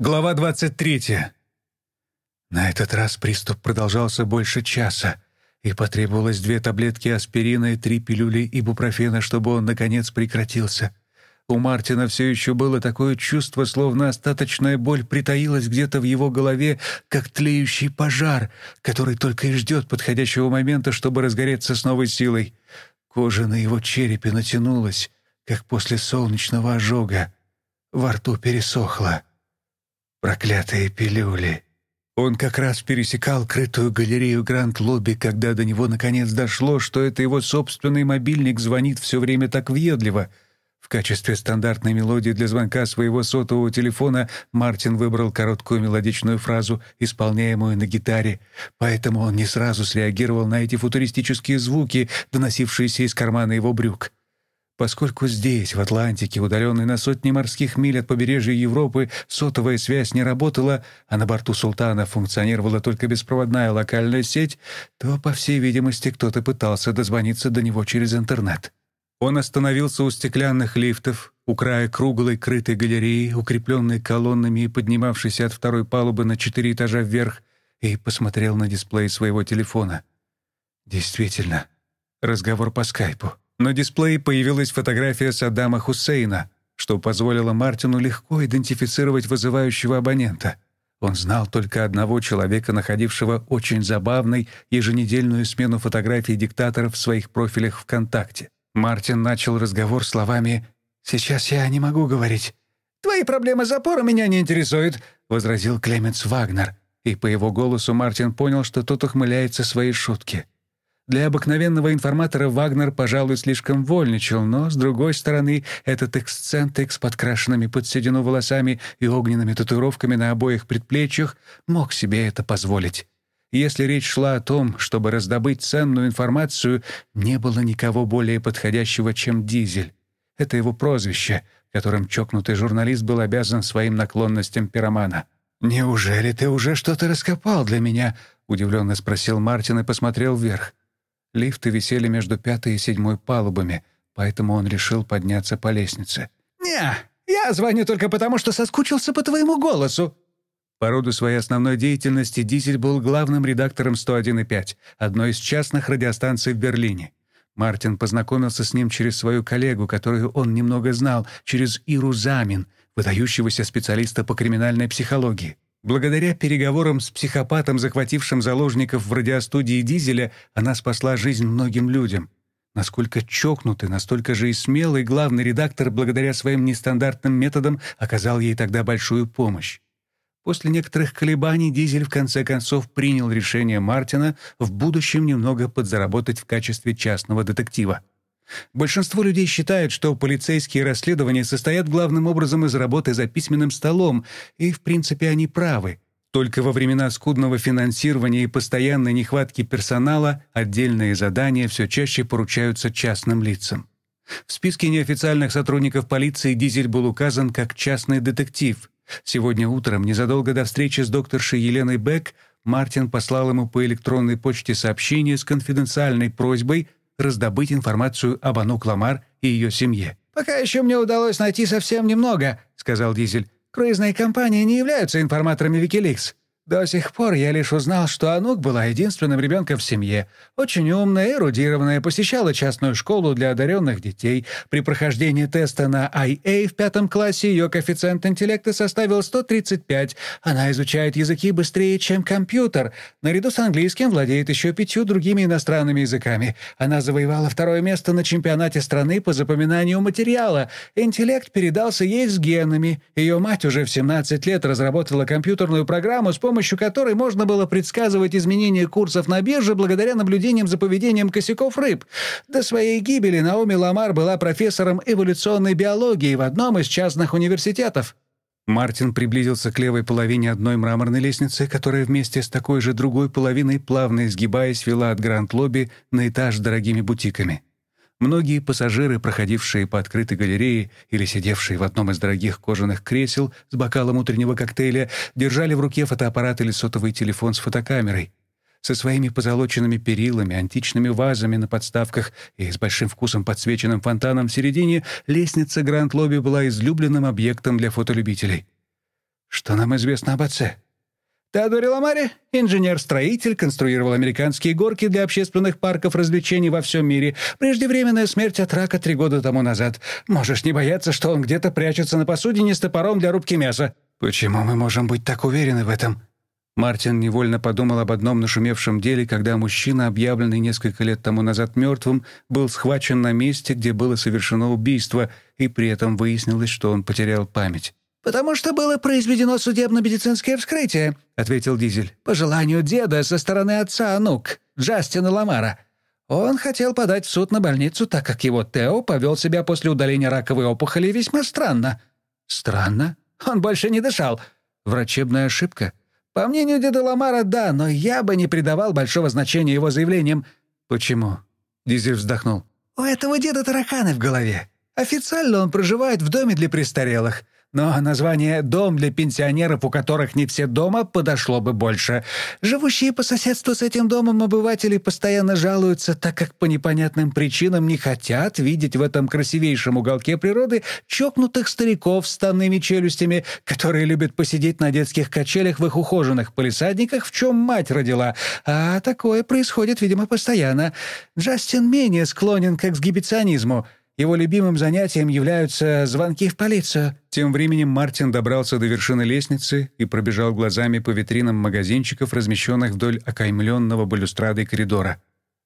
Глава 23. На этот раз приступ продолжался больше часа, и потребовалось две таблетки аспирина и три пилюли ибупрофена, чтобы он, наконец, прекратился. У Мартина все еще было такое чувство, словно остаточная боль притаилась где-то в его голове, как тлеющий пожар, который только и ждет подходящего момента, чтобы разгореться с новой силой. Кожа на его черепе натянулась, как после солнечного ожога. Во рту пересохло. Проклятые пилюли. Он как раз пересекал крытую галерею Гранд-Лобби, когда до него наконец дошло, что это его собственный мобильник звонит все время так въедливо. В качестве стандартной мелодии для звонка своего сотового телефона Мартин выбрал короткую мелодичную фразу, исполняемую на гитаре, поэтому он не сразу среагировал на эти футуристические звуки, доносившиеся из кармана его брюк. Поскольку здесь, в Атлантике, удаленной на сотни морских миль от побережья Европы, сотовая связь не работала, а на борту «Султана» функционировала только беспроводная локальная сеть, то, по всей видимости, кто-то пытался дозвониться до него через интернет. Он остановился у стеклянных лифтов, у края круглой крытой галереи, укрепленной колоннами и поднимавшейся от второй палубы на четыре этажа вверх, и посмотрел на дисплей своего телефона. Действительно, разговор по скайпу. На дисплее появилась фотография Саддама Хусейна, что позволило Мартину легко идентифицировать вызывающего абонента. Он знал только одного человека, находившего очень забавной еженедельную смену фотографий диктаторов в своих профилях ВКонтакте. Мартин начал разговор словами «Сейчас я не могу говорить». «Твои проблемы запора меня не интересуют», — возразил Клеменс Вагнер. И по его голосу Мартин понял, что тот ухмыляется своей шутке. Для обыкновенного информатора Вагнер, пожалуй, слишком вольничал, но, с другой стороны, этот эксцентрик с подкрашенными под седину волосами и огненными татуировками на обоих предплечьях мог себе это позволить. Если речь шла о том, чтобы раздобыть ценную информацию, не было никого более подходящего, чем Дизель. Это его прозвище, которым чокнутый журналист был обязан своим наклонностям пиромана. «Неужели ты уже что-то раскопал для меня?» — удивленно спросил Мартин и посмотрел вверх. Лифты висели между пятой и седьмой палубами, поэтому он решил подняться по лестнице. «Не, я звоню только потому, что соскучился по твоему голосу». По роду своей основной деятельности Дизель был главным редактором 101.5, одной из частных радиостанций в Берлине. Мартин познакомился с ним через свою коллегу, которую он немного знал, через Иру Замин, выдающегося специалиста по криминальной психологии. Благодаря переговорам с психопатом, захватившим заложников в радиостудии «Дизеля», она спасла жизнь многим людям. Насколько чокнутый, настолько же и смелый главный редактор, благодаря своим нестандартным методам, оказал ей тогда большую помощь. После некоторых колебаний Дизель в конце концов принял решение Мартина в будущем немного подзаработать в качестве частного детектива. Большинство людей считают, что полицейские расследования состоят главным образом из работы за письменным столом, и, в принципе, они правы. Только во времена скудного финансирования и постоянной нехватки персонала отдельные задания все чаще поручаются частным лицам. В списке неофициальных сотрудников полиции Дизель был указан как частный детектив. Сегодня утром, незадолго до встречи с докторшей Еленой Бек, Мартин послал ему по электронной почте сообщение с конфиденциальной просьбой – раздобыть информацию об Анук Ламар и ее семье. «Пока еще мне удалось найти совсем немного», — сказал Дизель. «Круизные компании не являются информаторами Wikileaks. До сих пор я лишь узнал, что Анук была единственным ребенком в семье. Очень умная, эрудированная, посещала частную школу для одаренных детей. При прохождении теста на IA в пятом классе ее коэффициент интеллекта составил 135. Она изучает языки быстрее, чем компьютер. Наряду с английским владеет еще пятью другими иностранными языками. Она завоевала второе место на чемпионате страны по запоминанию материала. Интеллект передался ей с генами. Ее мать уже в 17 лет разработала компьютерную программу, с помощью помощью которой можно было предсказывать изменения курсов на бирже благодаря наблюдениям за поведением косяков рыб. До своей гибели Наоми Ламар была профессором эволюционной биологии в одном из частных университетов. Мартин приблизился к левой половине одной мраморной лестницы, которая вместе с такой же другой половиной, плавно изгибаясь, вела от Гранд-лобби на этаж дорогими бутиками. Многие пассажиры, проходившие по открытой галерее или сидевшие в одном из дорогих кожаных кресел с бокалом утреннего коктейля, держали в руке фотоаппарат или сотовый телефон с фотокамерой. Со своими позолоченными перилами, античными вазами на подставках и с большим вкусом подсвеченным фонтаном в середине, лестница Гранд-Лобби была излюбленным объектом для фотолюбителей. Что нам известно об отце? Теодоре Ламаре, инженер-строитель, конструировал американские горки для общественных парков развлечений во всем мире. Преждевременная смерть от рака три года тому назад. Можешь не бояться, что он где-то прячется на посудине с топором для рубки мяса. Почему мы можем быть так уверены в этом? Мартин невольно подумал об одном нашумевшем деле, когда мужчина, объявленный несколько лет тому назад мертвым, был схвачен на месте, где было совершено убийство, и при этом выяснилось, что он потерял память. «Потому что было произведено судебно-медицинское вскрытие», — ответил Дизель. «По желанию деда со стороны отца Анук, Джастина Ламара. Он хотел подать в суд на больницу, так как его Тео повел себя после удаления раковой опухоли весьма странно». «Странно? Он больше не дышал. Врачебная ошибка?» «По мнению деда Ламара, да, но я бы не придавал большого значения его заявлениям». «Почему?» — Дизель вздохнул. «У этого деда тараканы в голове. Официально он проживает в доме для престарелых. Но название «дом для пенсионеров», у которых не все дома, подошло бы больше. Живущие по соседству с этим домом обыватели постоянно жалуются, так как по непонятным причинам не хотят видеть в этом красивейшем уголке природы чокнутых стариков с станными челюстями, которые любят посидеть на детских качелях в их ухоженных полисадниках, в чем мать родила. А такое происходит, видимо, постоянно. Джастин менее склонен к эксгибиционизму — его любимым занятием являются звонки в полицию». Тем временем Мартин добрался до вершины лестницы и пробежал глазами по витринам магазинчиков, размещенных вдоль окаймленного балюстрадой коридора.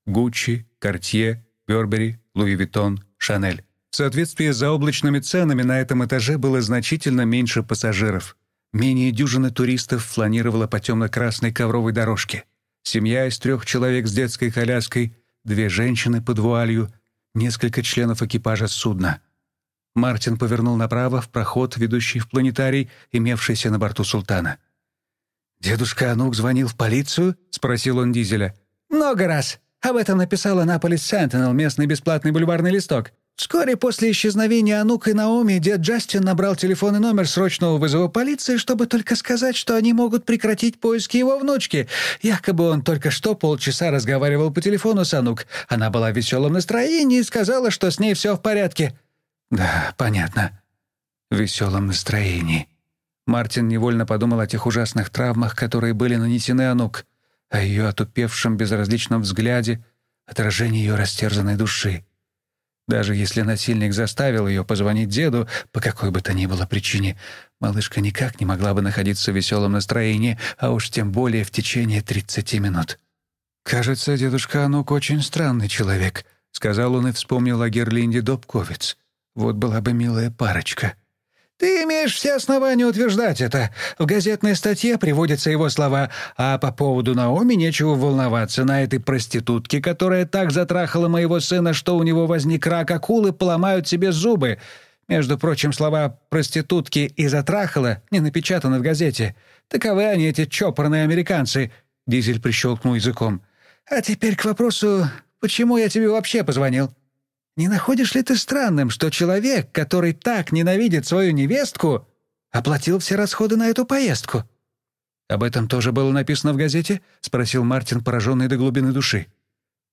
Гуччи, Картье, Бербери, Луи Виттон, Шанель. В соответствии с заоблачными ценами на этом этаже было значительно меньше пассажиров. Менее дюжины туристов фланировала по темно-красной ковровой дорожке. Семья из трех человек с детской коляской, две женщины под вуалью — несколько членов экипажа судна. Мартин повернул направо в проход, ведущий в планетарий, имевшийся на борту «Султана». «Дедушка Анук звонил в полицию?» — спросил он Дизеля. «Много раз. Об этом написала Наполис Сентинел, местный бесплатный бульварный листок. Вскоре после исчезновения Анук и Наоми дед Джастин набрал телефонный номер срочного вызова полиции, чтобы только сказать, что они могут прекратить поиски его внучки. Якобы он только что полчаса разговаривал по телефону с Анук. Она была в веселом настроении и сказала, что с ней все в порядке. «Да, понятно. В веселом настроении». Мартин невольно подумал о тех ужасных травмах, которые были нанесены Анук, о ее отупевшем безразличном взгляде, отражении ее растерзанной души. Даже если насильник заставил ее позвонить деду по какой бы то ни было причине, малышка никак не могла бы находиться в веселом настроении, а уж тем более в течение 30 минут. «Кажется, дедушка Анук очень странный человек», — сказал он и вспомнил о Герлинде Добковиц. «Вот была бы милая парочка». Ты имеешь все основания утверждать это. В газетной статье приводятся его слова, а по поводу Наоми нечего волноваться. На этой проститутке, которая так затрахала моего сына, что у него возник рак, акулы поломают себе зубы. Между прочим, слова «проститутки» и «затрахала» не напечатаны в газете. Таковы они, эти чопорные американцы. Дизель прищелкнул языком. А теперь к вопросу, почему я тебе вообще позвонил? Не находишь ли ты странным, что человек, который так ненавидит свою невестку, оплатил все расходы на эту поездку?» «Об этом тоже было написано в газете?» — спросил Мартин, пораженный до глубины души.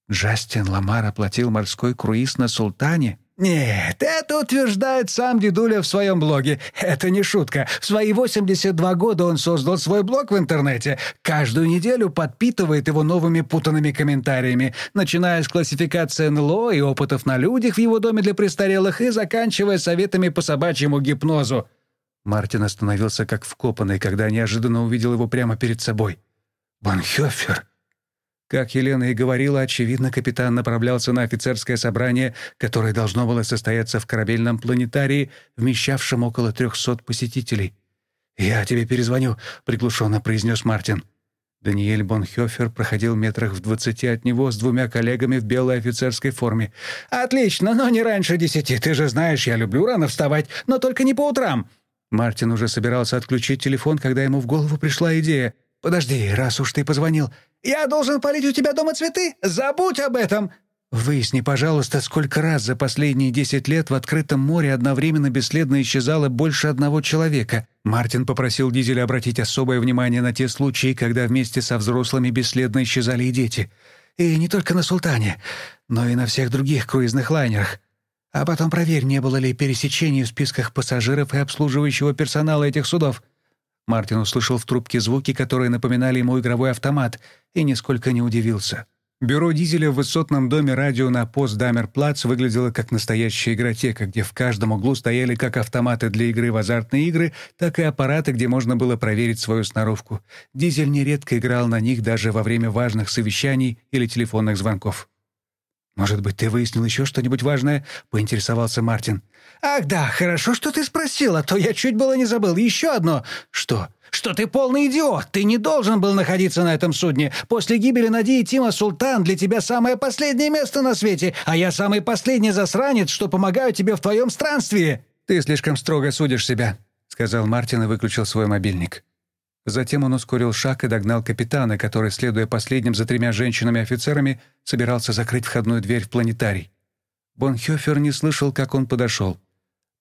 «Джастин Ламар оплатил морской круиз на «Султане»?» «Нет, это утверждает сам дедуля в своем блоге. Это не шутка. В свои 82 года он создал свой блог в интернете. Каждую неделю подпитывает его новыми путанными комментариями, начиная с классификации НЛО и опытов на людях в его доме для престарелых и заканчивая советами по собачьему гипнозу». Мартин остановился как вкопанный, когда неожиданно увидел его прямо перед собой. «Банхёфер!» Как Елена и говорила, очевидно, капитан направлялся на офицерское собрание, которое должно было состояться в корабельном планетарии, вмещавшем около трехсот посетителей. «Я тебе перезвоню», — приглушенно произнес Мартин. Даниэль Бонхёфер проходил метрах в двадцати от него с двумя коллегами в белой офицерской форме. «Отлично, но не раньше десяти. Ты же знаешь, я люблю рано вставать, но только не по утрам». Мартин уже собирался отключить телефон, когда ему в голову пришла идея. «Подожди, раз уж ты позвонил, я должен полить у тебя дома цветы? Забудь об этом!» «Выясни, пожалуйста, сколько раз за последние десять лет в открытом море одновременно бесследно исчезало больше одного человека». Мартин попросил Дизеля обратить особое внимание на те случаи, когда вместе со взрослыми бесследно исчезали и дети. И не только на «Султане», но и на всех других круизных лайнерах. А потом проверь, не было ли пересечений в списках пассажиров и обслуживающего персонала этих судов. Мартин услышал в трубке звуки, которые напоминали ему игровой автомат, и нисколько не удивился. Бюро дизеля в высотном доме радио на Постдамерплац выглядело как настоящая игротека, где в каждом углу стояли как автоматы для игры в азартные игры, так и аппараты, где можно было проверить свою сноровку. Дизель нередко играл на них даже во время важных совещаний или телефонных звонков. «Может быть, ты выяснил еще что-нибудь важное?» — поинтересовался Мартин. «Ах да, хорошо, что ты спросил, а то я чуть было не забыл. Еще одно. Что?» «Что ты полный идиот! Ты не должен был находиться на этом судне. После гибели Нади и Тима Султан для тебя самое последнее место на свете, а я самый последний засранец, что помогаю тебе в твоем странстве!» «Ты слишком строго судишь себя», — сказал Мартин и выключил свой мобильник. Затем он ускорил шаг и догнал капитана, который, следуя последним за тремя женщинами-офицерами, собирался закрыть входную дверь в планетарий. Бонхёфер не слышал, как он подошел.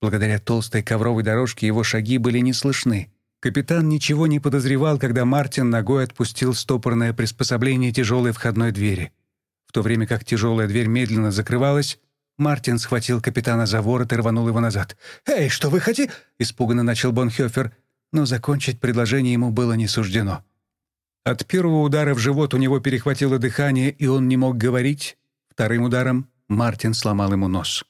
Благодаря толстой ковровой дорожке его шаги были не слышны. Капитан ничего не подозревал, когда Мартин ногой отпустил стопорное приспособление тяжелой входной двери. В то время как тяжелая дверь медленно закрывалась, Мартин схватил капитана за ворот и рванул его назад. «Эй, что вы хотите?» — испуганно начал Бонхёфер, но закончить предложение ему было не суждено. От первого удара в живот у него перехватило дыхание, и он не мог говорить. Вторым ударом Мартин сломал ему нос.